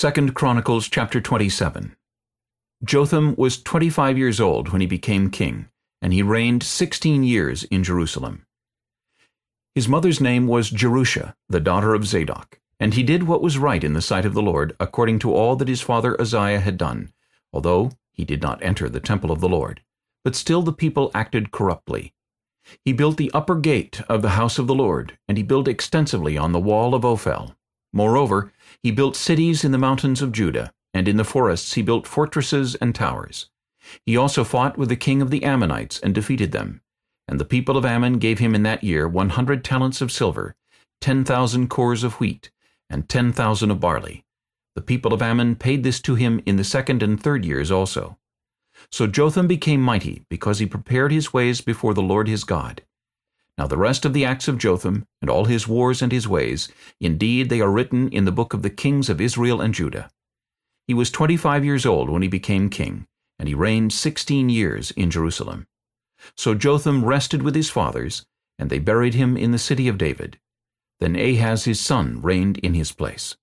2 Chronicles chapter 27 Jotham was twenty-five years old when he became king, and he reigned sixteen years in Jerusalem. His mother's name was Jerusha, the daughter of Zadok, and he did what was right in the sight of the Lord, according to all that his father Uzziah had done, although he did not enter the temple of the Lord. But still the people acted corruptly. He built the upper gate of the house of the Lord, and he built extensively on the wall of Ophel. Moreover, he built cities in the mountains of Judah, and in the forests he built fortresses and towers. He also fought with the king of the Ammonites and defeated them. And the people of Ammon gave him in that year one hundred talents of silver, ten thousand kors of wheat, and ten thousand of barley. The people of Ammon paid this to him in the second and third years also. So Jotham became mighty, because he prepared his ways before the Lord his God. Now the rest of the acts of Jotham, and all his wars and his ways, indeed they are written in the book of the kings of Israel and Judah. He was twenty-five years old when he became king, and he reigned sixteen years in Jerusalem. So Jotham rested with his fathers, and they buried him in the city of David. Then Ahaz his son reigned in his place.